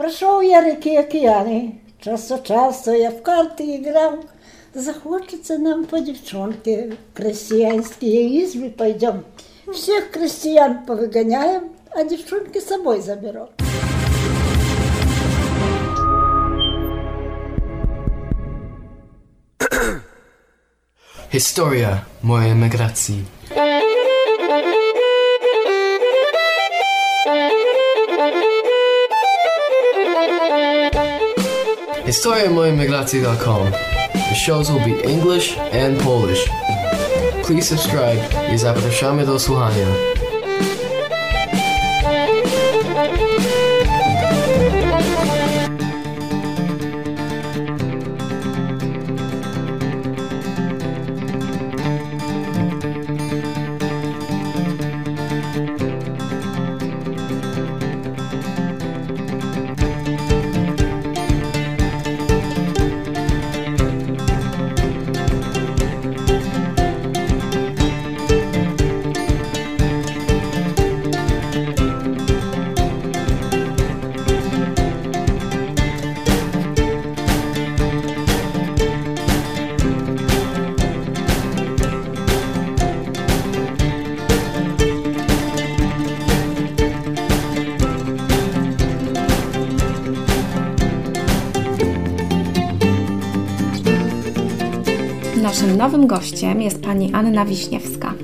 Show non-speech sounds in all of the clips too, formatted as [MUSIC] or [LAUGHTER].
Прошел я реки океаны, час от часу я в карты играл. Захочется нам по девчонке крестьянские избы пойдем. Всех крестьян повыгоняем, а девчонки с собой заберем. Historia mojej emigracji. HistoriaMojemigracji.com. The shows will be English and Polish. Please subscribe i zapraszamy do słuchania. Naszym nowym gościem jest pani Anna Wiśniewska.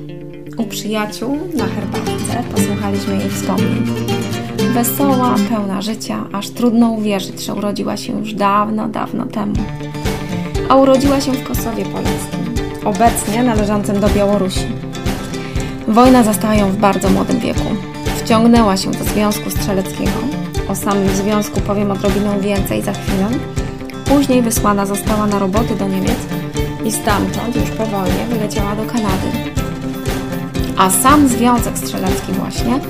U przyjaciół na herbatce posłuchaliśmy jej wspomnień. Wesoła, pełna życia, aż trudno uwierzyć, że urodziła się już dawno, dawno temu. A urodziła się w Kosowie Poleckim, obecnie należącym do Białorusi. Wojna zastała ją w bardzo młodym wieku. Wciągnęła się do Związku Strzeleckiego. O samym związku powiem odrobinę więcej za chwilę. Później wysłana została na roboty do Niemiec i stamtąd już po wojnie wyleciała do Kanady. A sam Związek Strzelecki właśnie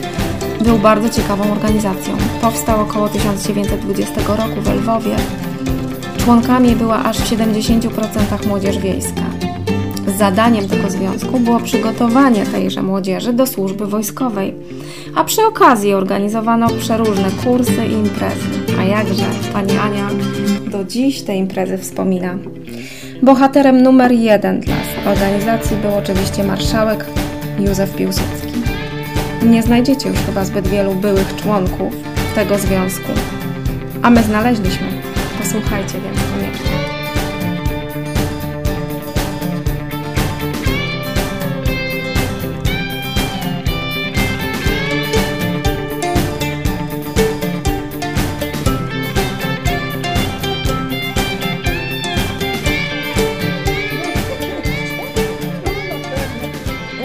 był bardzo ciekawą organizacją. Powstał około 1920 roku w Lwowie. Członkami była aż w 70% młodzież wiejska. Zadaniem tego związku było przygotowanie tejże młodzieży do służby wojskowej, a przy okazji organizowano przeróżne kursy i imprezy. A jakże pani Ania do dziś te imprezy wspomina. Bohaterem numer jeden dla organizacji był oczywiście marszałek Józef Piłsudski. Nie znajdziecie już chyba zbyt wielu byłych członków tego związku, a my znaleźliśmy. Posłuchajcie więc koniecznie.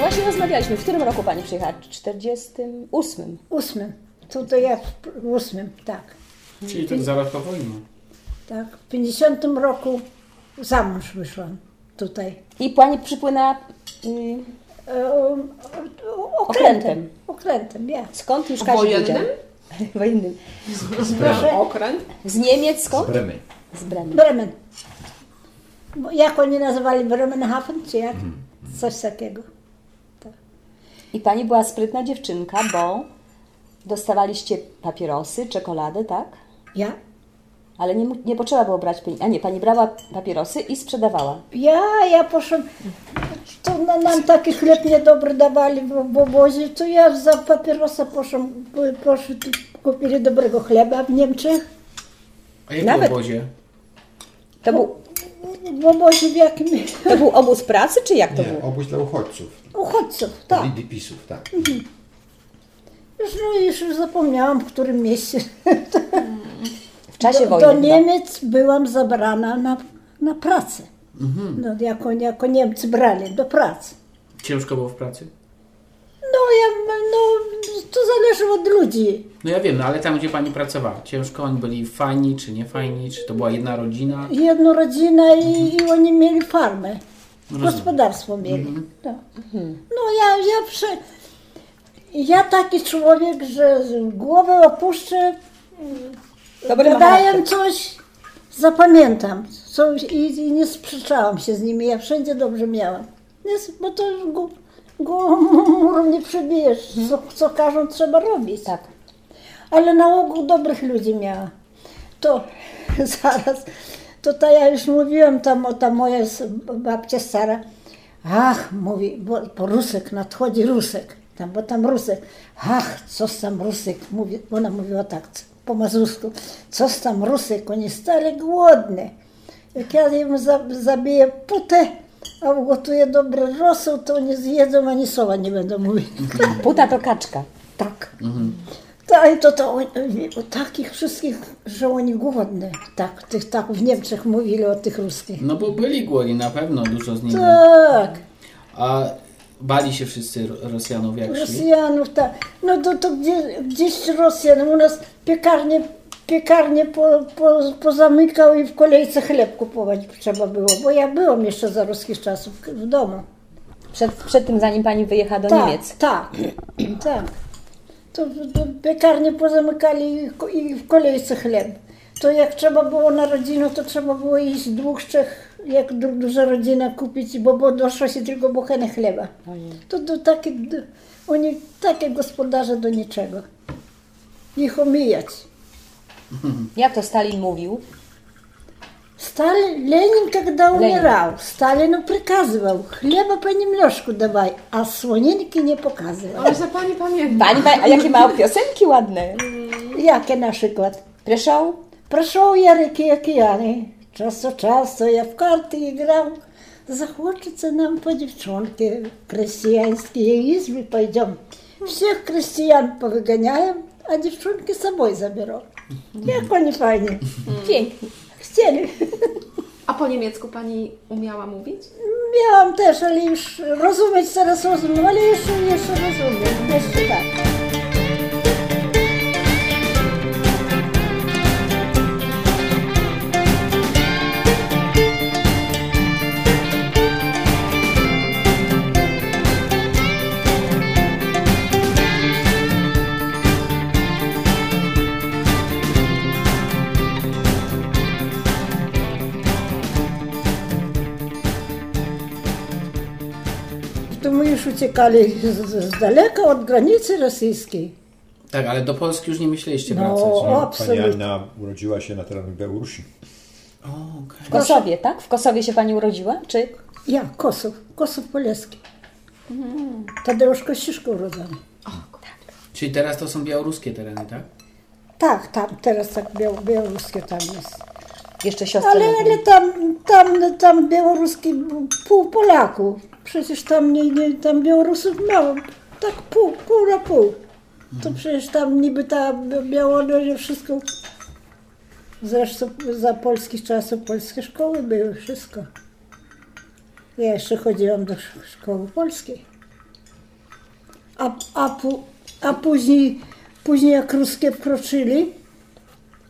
Właśnie rozmawialiśmy. W którym roku Pani przyjechała? W 48. Ósmym. Tutaj ja w ósmym, tak. Czyli tak zaraz po wojnie. Tak. W 50 roku za mąż wyszłam tutaj. I Pani przypłynęła... y, E, Okrętem. Okrętem, ja. Skąd już Kazi Wojennym? [LAUGHS] Wojennym. Proszę. Okręt? Z Niemiec skąd? Z Bremen. Bremen. Bo Jak oni nazywali Bremenhaven, czy jak? Coś takiego. I Pani była sprytna dziewczynka, bo dostawaliście papierosy, czekoladę, tak? Ja? Ale nie, nie potrzeba było brać pieniędzy. A nie, Pani brała papierosy i sprzedawała. Ja, ja poszłam, to na, nam taki chleb niedobry dawali w, w obozie, to ja za papierosa poszłam, po- poszli, tu kupili dobrego chleba w Niemczech. A jak Nawet- w obozie? To był, W obozie w jakim? to był obóz pracy, czy jak to Nie, było? obóz dla uchodźców. Uchodźców, tak. DP-pisów, tak. Już, no, już już zapomniałam, w którym mieście. W czasie do, wojny do chyba. Niemiec byłam zabrana na, na pracę. Mhm. No, jako, jako Niemcy brali do pracy. Ciężko było w pracy? No, ja, no, to zależy od ludzi. No ja wiem, no ale tam gdzie Pani pracowała, ciężko? Oni byli fajni czy nie fajni? Czy to była jedna rodzina? Jedna rodzina i, i oni mieli farmę. Rozumiem. Gospodarstwo mieli. Tak. No ja, ja prze... Ja taki człowiek, że głowę opuszczę, Dobry ma charakter. coś, zapamiętam. Co, i, I nie sprzeczałam się z nimi, ja wszędzie dobrze miałam. Nie, bo to już go, murą nie przebijesz. Co, co każą, trzeba robić. Tak. Ale na ogół dobrych ludzi miała. to [LAUGHS] zaraz, to ta ja już mówiłam tam, o ta moja babcia stara, ach, mówi, bo, bo Rusek, nadchodzi Rusek, tam, bo tam Rusek, ach, co tam Rusek, mówi, ona mówiła tak, po mazursku, co tam Rusek, oni stali głodne. Jak ja im za, zabiję putę, a ugotuję dobry rosół, to oni zjedzą, ani słowa nie będą mówić. [LAUGHS] Puta to kaczka. Tak. Tak, i to, to oni- o takich wszystkich, że oni głodne. Tak, tych, tak w Niemczech mówili o tych ruskich. No bo byli głodni, na pewno dużo z nich. Tak, A bali się wszyscy Ro- Rosjanów jak? Rosjanów, tak. No to, to gdzie, gdzieś Rosjan, u nas piekarnie, piekarnie po, po, pozamykał i w kolejce chleb kupować trzeba było, bo ja byłam jeszcze za ruskich czasów w domu. Przed, przed tym, zanim pani wyjechała do tak, Niemiec. Tak, [CLEARS THROAT] tak. To, to piekarnie pozamykali i i w kolejce chleb. To jak trzeba było na rodzinę, to trzeba było iść dwóch, trzech, jak du- duża rodzina kupić, bo, bo doszło się tylko bochene chleba. To, to takie, oni takie gospodarze do niczego. Ich omijać. Jak to Stalin mówił? Сталин, Ленин, когда умирал, Сталину приказывал, хлеба понемножку давай, а свининки не показывал. Ale że pani pamięta. Pani, pani, a jakie ma piosenki ładne. Яке на приклад? Proszę. Прошел я реки и океаны, час от часу я в карты играл. Захочется нам по девчонке в крестьянские избы пойдем. Всех крестьян повыгоняем, а девчонки с собой заберем. Jak pani fajnie. Hmm. Pięknie. Chcieli. A po niemiecku pani umiała mówić? Miałam też, ale już rozumieć teraz rozumiem, ale jeszcze, jeszcze rozumiem. Jeszcze tak. Uciekali z, z, daleka od granicy rosyjskiej. Tak, ale do Polski już nie myśleliście No, wracać. nie? o. Pani Absolutnie. Anna urodziła się na terenach Białorusi. O, okej. W Kosowie, tak? W Kosowie się pani urodziła? Czy? Ja, Kosów, Kosów Poleski. Tadeusz Kościuszko urodzony. Czyli teraz to są białoruskie tereny, tak? Tak, tam, teraz tak biał, białoruskie tam jest. Jeszcze siostra. Ale, ale tam, tam, tam białoruski pół Polaków. Przecież tam, nie, nie, tam Białorusów mało. Tak pół, pół na pół. To przecież tam niby ta Białoruś wszystko. Zresztą za polskich czasów polskie szkoły były, wszystko. Ja jeszcze chodziłam do sz- szkoły polskiej. A, a, a później, później jak ruskie wkroczyli,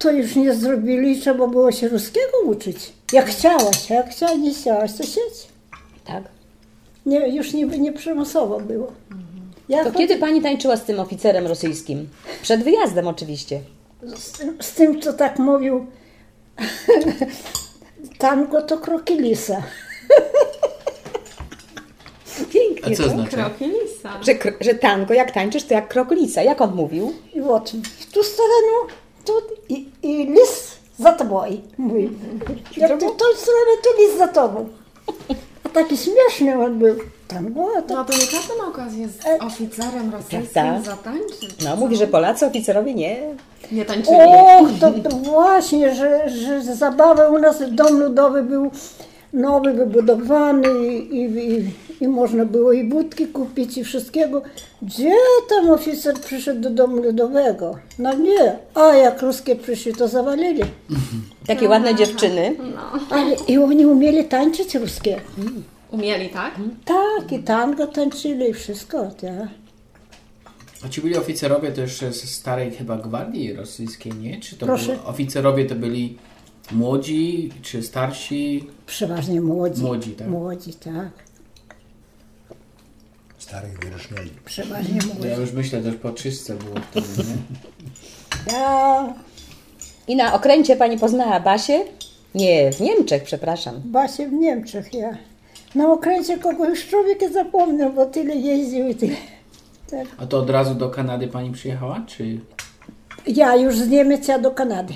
to już nie zrobili, trzeba było się ruskiego uczyć. Jak chciałaś, a jak chciałaś, nie chciałaś, to siedź. Tak. Nie, już nie, nie przymusowo było. Ja To chod- kiedy pani tańczyła z tym oficerem rosyjskim? Przed wyjazdem oczywiście. z, tym- z tym, co tak mówił, [LAUGHS] tango to kroki lisa. [LAUGHS] Pięknie. A co to. znaczy? Kroki lisa. Że, kr- że tango, jak tańczysz, to jak krokolisa. Jak on mówił? I вот, w tą stronę, tu i, i lis za tobą. Mówi. [LAUGHS] Jak ty tą stronę, to lis za tobą. A taki śmieszny on był. Tango, a to No to nie każdy ma okazję z oficerem rosyjskim Prawda? zatańczyć. No, mówi, że Polacy oficerowie nie. Nie tańczyli. Och, [LAUGHS] to, to właśnie, że, że zabawa u nas, dom ludowy był nowy, wybudowany i, i, i można było i budki kupić i wszystkiego. Gdzie tam oficer przyszedł do domu ludowego? No nie. A jak ruskie przyszli, to zawalili. Takie ładne dziewczyny. Ale i oni umieli tańczyć ruskie. Umieli, tak? Tak, i tango tańczyli i wszystko. Tak. A ci byli oficerowie też z starej chyba gwardii rosyjskiej, nie? Czy to Proszę. byli, oficerowie to byli młodzi, czy starsi? Przeważnie młodzi. Młodzi, tak. Młodzi, tak. Starych wyrośniali. Przeważnie młodzi. Ja już myślę, też po czystce było wtedy, nie? Ja I na okręcie pani poznała Basię? Nie, w Niemczech, przepraszam. Basie w Niemczech, ja. Na okręcie kogo już człowiek nie zapomniał, bo tyle jeździł i tyle. Tak. A to od razu do Kanady pani przyjechała, czy? Ja już z Niemiec ja do Kanady.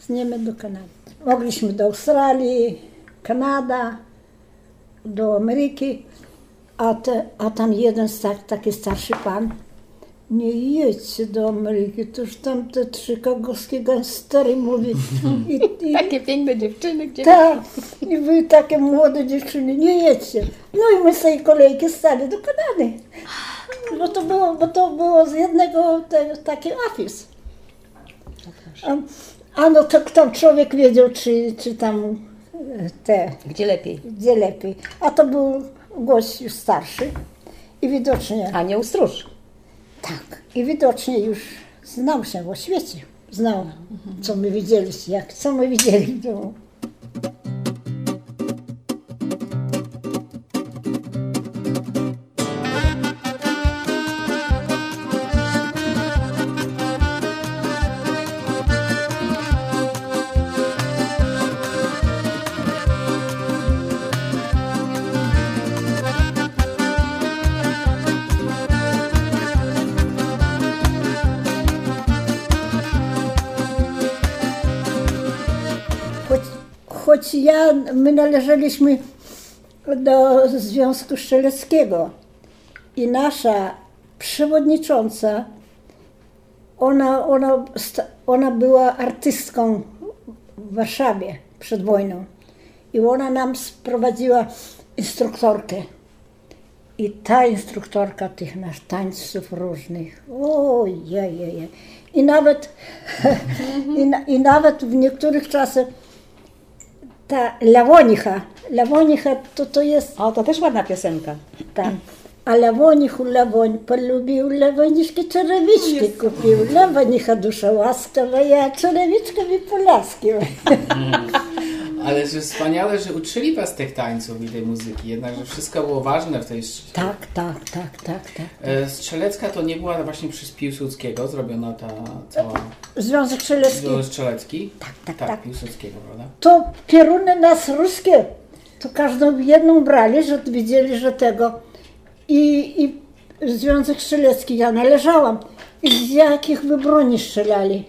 Z Niemiec do Kanady. Mogliśmy do Australii, Kanada, do Ameryki, a, te, a tam jeden sta- taki starszy pan, nie jedźcie do Ameryki, to już tam te trzy kogowskie gangstery mówi. I, i, [LAUGHS] Takie piękne dziewczyny, gdzie... tak, i wy takie młode dziewczyny, nie jedźcie. No i my z tej kolejki stali do Kanady. Bo to było, bo to było z jednego te, taki afis. A, a no to kto człowiek wiedział, czy, czy tam e, te, Gdzie lepiej? gdzie lepiej. A to był gość już starszy i widocznie, Anioł stróż. tak, i widocznie już znał się o świecie. Znał, co my widzieliśmy, jak, co my widzieli w domu. Ja, my należeliśmy do Związku Strzeleckiego i nasza przewodnicząca, ona, ona, ona była artystką w Warszawie przed wojną i ona nam sprowadziła instruktorkę. I ta instruktorka tych nasz tańców różnych, ojej, i nawet, [LAUGHS] i, i nawet w niektórych czasach ta Lawonicha, Lawonicha to to jest O, to też ładna piosenka. tak. A Lawonichu Lawoń polubił, Lawoniszki czerwiczki kupił. Lawonicha dusza łaskawa, ja czerwiczkę mi polaskił. Ale że wspaniale, że uczyli was tych tańców i tej muzyki, jednak, że wszystko było ważne w tej... sz- Tak, tak, tak, tak, tak. E, Strzelecka to nie była właśnie przez Piłsudskiego zrobiona ta cała... Związek Strzelecki. Związek Strzelecki? Tak, tak, Tak, tak. Piłsudskiego, prawda? To pieruny nas ruskie, to każdą jedną brali, że widzieli, że tego. I, i Związek Strzelecki, ja należałam. I z jakich by broni strzelali.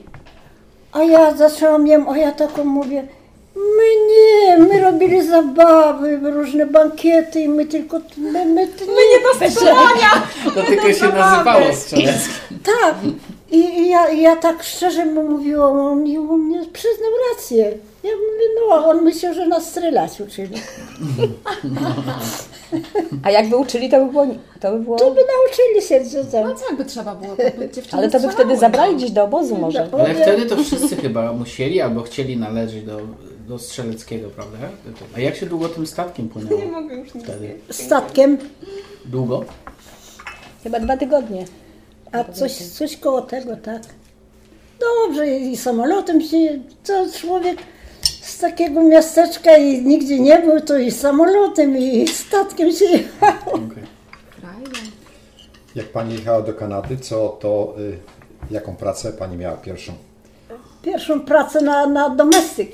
A ja zaczęłam jem, a ja taką mówię, my nie, my robili zabawy, różne bankiety i my tylko, my, my, my nie [LAUGHS] To tylko się nazywało Strzelecki. Tak. I, i ja, ja tak szczerze mu mówiłam, on, i on mnie przyznał rację. Ja mówię, no, a on myślał, że nas strzelać uczyli. [LAUGHS] A jakby uczyli, to by było... To by było... To by nauczyli się, że tam. No co jakby trzeba było, to by dziewczyny Ale to by strzelały, wtedy zabrali gdzieś do obozu może. Ale wtedy to wszyscy chyba musieli albo chcieli należeć do, do Strzeleckiego, prawda? A jak się długo tym statkiem płynęło? [LAUGHS] Nie mogę już nic Wtedy. Statkiem, Długo? Chyba dwa tygodnie. a coś, coś koło tego, tak. Dobrze, i samolotem się, to człowiek z takiego miasteczka i nigdzie nie był, to i samolotem, i statkiem się jechał. Okej. Jak pani jechała do Kanady, co to y, jaką pracę pani miała pierwszą? Pierwszą pracę na, na domestyk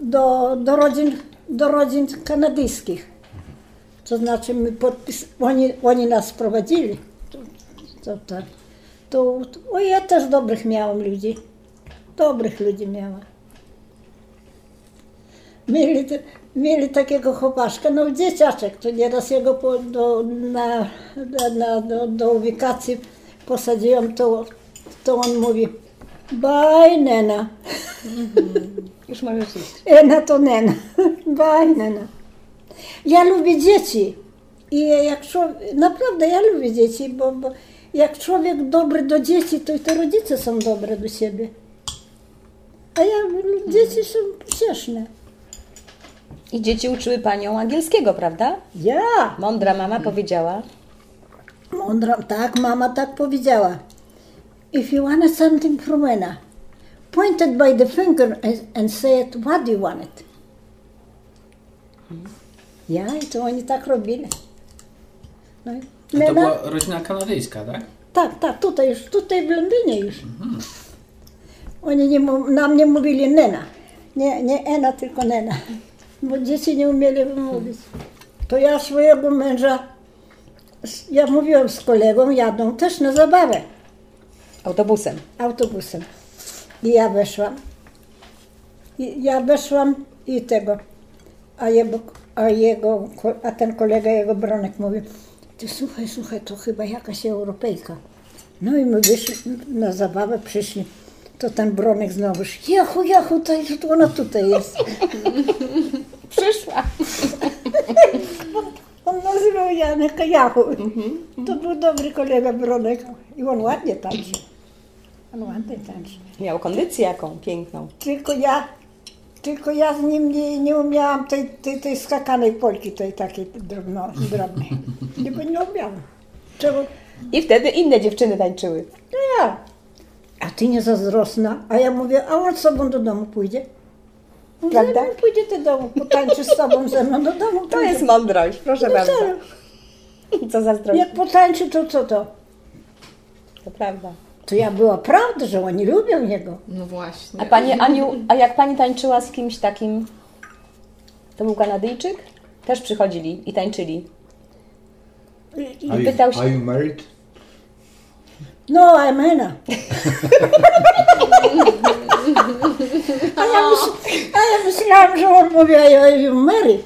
do, do, rodzin, do rodzin kanadyjskich. To znaczy my podpis, oni, oni nas prowadzili. To, to, tak. to, to, o, ja też dobrych miałam ludzi. Dobrych ludzi miałam. Mieli, mieli takiego chłopaszka, no dzieciaczek, to nieraz jego po, do, na, na, do, do ubikacji posadziłam, to, to on mówi, baj nena. Już możesz iść. Ena to nena. [LAUGHS] Baj nena. Ja lubię dzieci. I jak człowiek, naprawdę ja lubię dzieci, bo, bo jak człowiek dobry do dzieci, to i te rodzice są dobre do siebie. A ja, dzieci są cieszne. I dzieci uczyły panią angielskiego, prawda? Ja, Mądra mama powiedziała. mądra, tak, mama tak powiedziała. If you want something from Ena, point it by the finger and, it, what do you want it? Ja, i to oni tak robili. No, i A to Nena- była rodzina kanadyjska, tak? Tak, tak, tutaj już, tutaj w Londynie już. Oni nie, nam nie mówili nena. Nie, nie Ena, tylko nena. Bo dzieci nie umieli wymówić. To ja swojego męża, ja mówiłam z kolegą, jadą też na zabawę Autobusem. autobusem. I ja weszłam. I ja weszłam i tego. A jego, a jego, a ten kolega, jego Bronek mówi, ty słuchaj, słuchaj, to chyba jakaś Europejka. No i my wyszli na zabawę, przyszli. To ten Bronek znowu, jachu, jachu, to jest, ona tutaj jest. [LAUGHS] Przyszła. [LAUGHS] On nazywał Janek Jachu. To był dobry kolega Bronek. I on ładnie tańczy. On ładnie tańczy. Miał kondycję jaką piękną. Tylko ja, tylko ja z nim nie, nie umiałam tej, tej, tej skakanej polki, tej takiej drobno, drobnej. Nie, bo nie umiałam. Czemu? I wtedy inne dziewczyny tańczyły. No ja. A ty nie zazdrosna. A ja mówię, a on z sobą do domu pójdzie. On Prawda? ze mną pójdzie do domu, potańczy z tobą ze mną do domu. To pójdzie. jest mądrość, proszę No bardzo. serio. Co zazdrość. Jak potańczy, to co to? To prawda. To ja była prawda, że oni lubią jego. No właśnie. A Pani Aniu, a jak Pani tańczyła z kimś takim, to był Kanadyjczyk? Też przychodzili i tańczyli. I, Are you, pytał się- are you married? no, I'm Anna. A ja, myśl, a ja myślałam, że on mówi, I you Mary.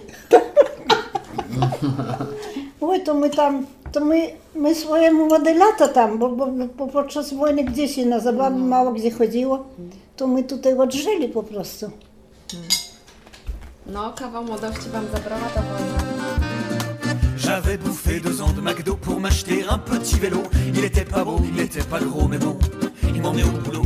Oj, [LAUGHS] to my tam, to my, my swoje młode lata tam, bo, bo, bo podczas wojny gdzieś się na zabawy mało gdzie chodziło, to my tutaj odżyli po prostu. No, kawał młodości wam zabrała ta wojna. J'avais bouffé deux ans de McDo pour m'acheter un petit vélo. Il était pas beau, il était pas gros, mais bon, il m'emmenait au boulot.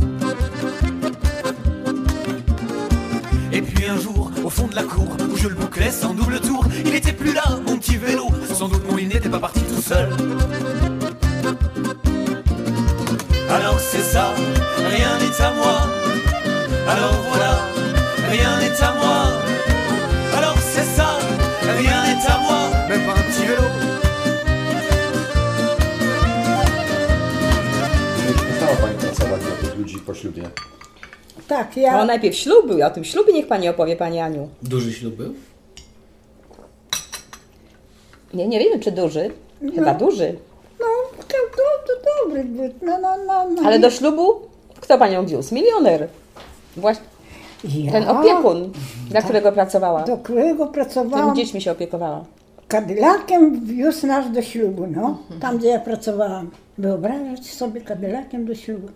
Et puis un jour, au fond de la cour, où je le bouclais sans double tour, il était plus là, mon petit vélo. Sans doute mon il n'était pas parti seul. Alors c'est ça, rien n'est à moi. Alors voilà, rien n'est à moi. Alors c'est ça, rien n'est à moi, même pas un petit vélo. Czy przestała Pani pracować dla tych ludzi po ślubie? Tak, No ja, najpierw ślub był, a o tym ślubie niech Pani opowie, Pani Aniu. Duży ślub był? Nie, nie wiemy czy duży. Chyba duży. no, to, to, to dobry był, no, no, no, no. Ale do ślubu kto Panią wiózł? Milioner. Właśnie ja, ten opiekun, dla którego pracowała. do którego pracowałam. Tymi dziećmi się opiekowała. Kadylakiem wiózł nas do ślubu, no, tam gdzie ja pracowałam. Wyobrażać sobie Kadylakiem do ślubu.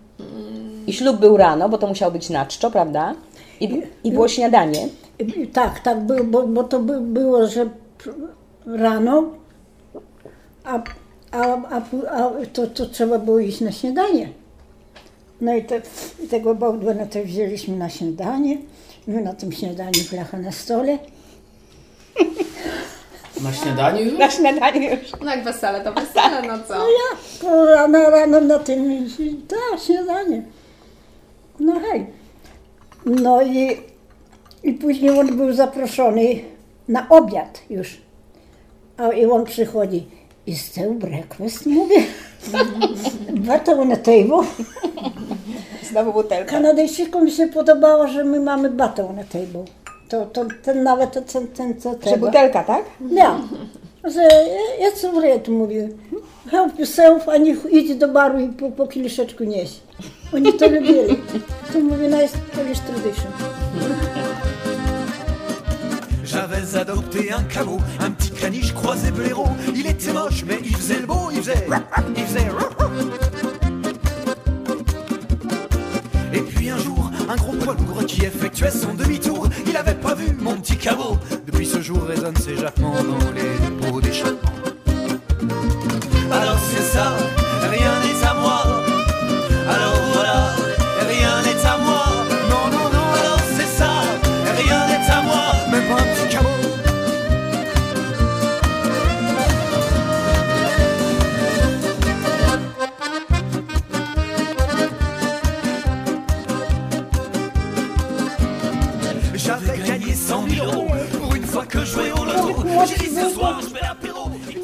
I ślub był rano, bo to musiał być na czczo, prawda? I, i było śniadanie. Tak, tak, było, bo, bo to by, było, że rano, a, a, a, a to, to trzeba było iść na śniadanie. No i, te, i tego Bałdwana to wzięliśmy na śniadanie. My na tym śniadaniu flacha na stole. Na śniadaniu już? Na śniadanie już. No jak wesele, to wesele, no co? Ja po rano, rano na tym, tak, śniadanie. No hej. No i, i później on był zaproszony na obiad już. A i on przychodzi. Is there breakfast? Mówię. [LAUGHS] On the table. Znowu butelka. Kanadyjczykom się podobało, że my mamy on the table. To, to ten nawet ten, ten co Że trzeba. butelka, tak? Ja. Że ja co wred mówię. Help yourself, a niech idzie do baru i po, po kieliszeczku nieś. Oni to [LAUGHS] lubili. To mówię, nice Polish tradition. J'avais adopté un caveau, un petit caniche croisé blaireau. Il était moche, mais il faisait le beau, il faisait. Il faisait. Et puis un jour, un gros poids lourd qui effectuait son demi-tour. Il avait pas vu mon petit caveau. Depuis ce jour résonnent ses jappements dans les pots d'échappement.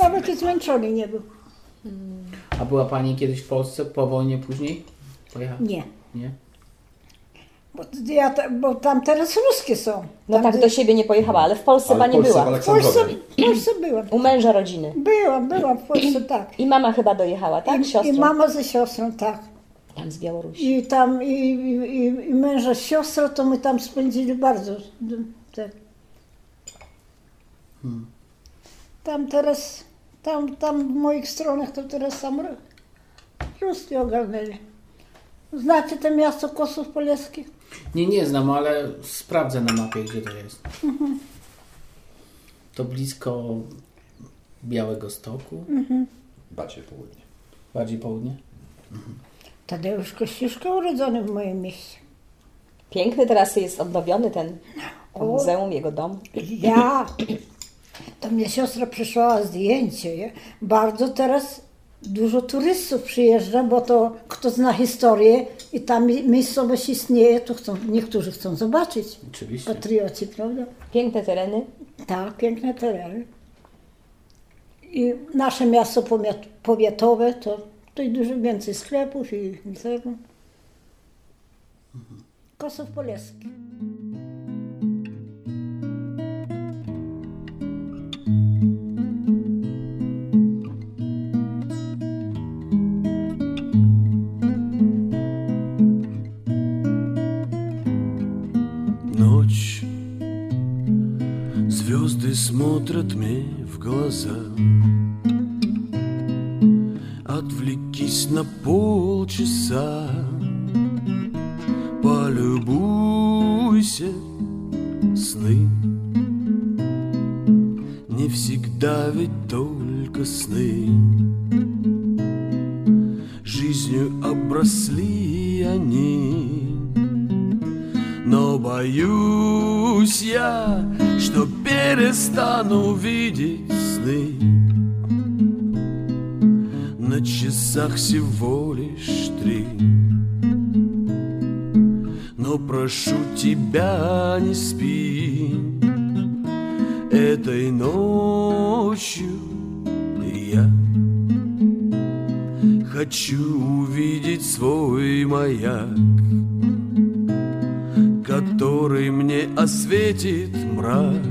Nawet i zmęczony nie był. A była Pani kiedyś w Polsce po wojnie później? Pojechała? Nie. Nie? Bo, ja, ta- bo tam teraz ruskie są. No Tam, tak gdzie- do siebie nie pojechała, ale w Polsce Ale w Pani Polsce, była. w W Polsce, Aleksandrowie. w Polsce byłam. U męża rodziny. Byłam, byłam w Polsce, [CLEARS THROAT] tak. I mama chyba dojechała, tak? I, Siostrą. I mama ze siostrą, tak. Tam z Białorusi. I tam i, i, i, męża siostra, to my tam spędzili bardzo. d- Tak. Tam teraz, tam, tam w moich stronach to teraz sam Ru- Ruscy ogarnęli. Znacie to miasto Kosów Poleskich? Nie, nie znam, ale sprawdzę na mapie, gdzie to jest. To blisko Białego Stoku, Bardziej południe. bardziej południe. Tadeusz Kościuszko urodzony w moim mieście. Piękny teraz jest odnowiony ten to O. muzeum, jego dom. Ja, to mnie siostra przysłała zdjęcie. nie? Bardzo teraz dużo turystów przyjeżdża, bo to kto zna historię i tam mi- miejscowość istnieje, to chcą, niektórzy chcą zobaczyć. Oczywiście. Patrioci, prawda? Piękne tereny. Tak, piękne tereny. I nasze miasto powiat- powiatowe to tutaj dużo więcej sklepów i, i tego. Kosów Polski. Смотрят мне в глаза. Отвлекись на полчаса часах всего лишь три. Но прошу тебя, не спи. Этой ночью я? Хочу увидеть свой маяк который мне осветит мрак,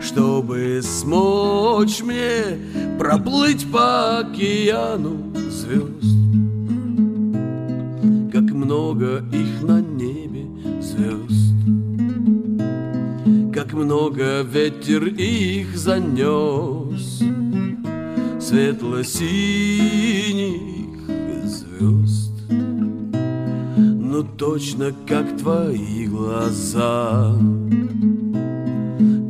чтобы смочь мне проплыть по океану звезд. Как много их на небе звезд, как много ветер их занес, светло-синих звезд. Ну точно как твои глаза,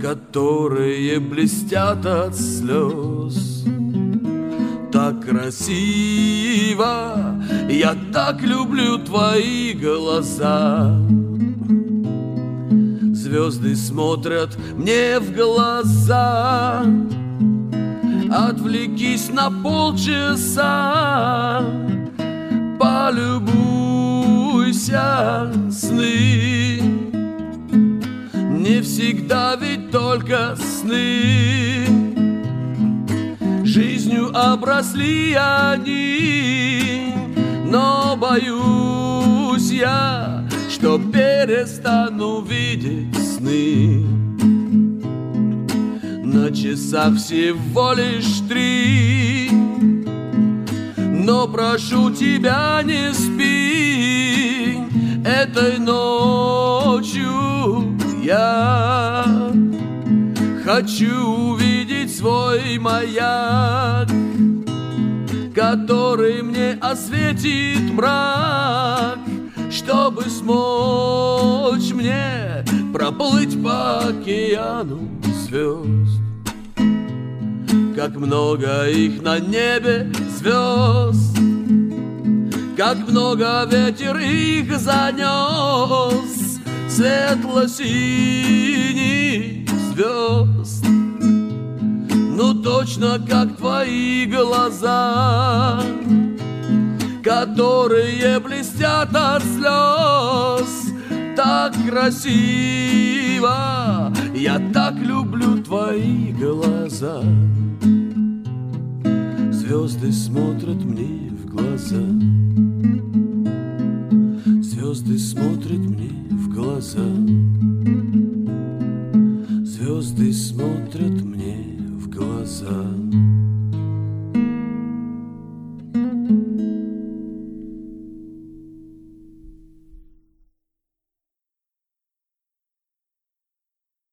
которые блестят от слез. Так красиво, я так люблю твои глаза. Звезды смотрят мне в глаза. Отвлекись на полчаса, полюбуйся сны. Не всегда ведь только сны. Жизнью обросли они, но боюсь я, что перестану видеть сны. На часах всего лишь три, но прошу тебя не спи этой ночью я хочу увидеть свой маяк, который мне осветит мрак, чтобы смочь мне проплыть по океану звезд. Как много их на небе звезд, как много ветер их занес, светло-синих звезд точно как твои глаза, которые блестят от слез. Так красиво, я так люблю твои глаза. Звезды смотрят мне в глаза. Звезды смотрят мне в глаза. Звезды смотрят sun.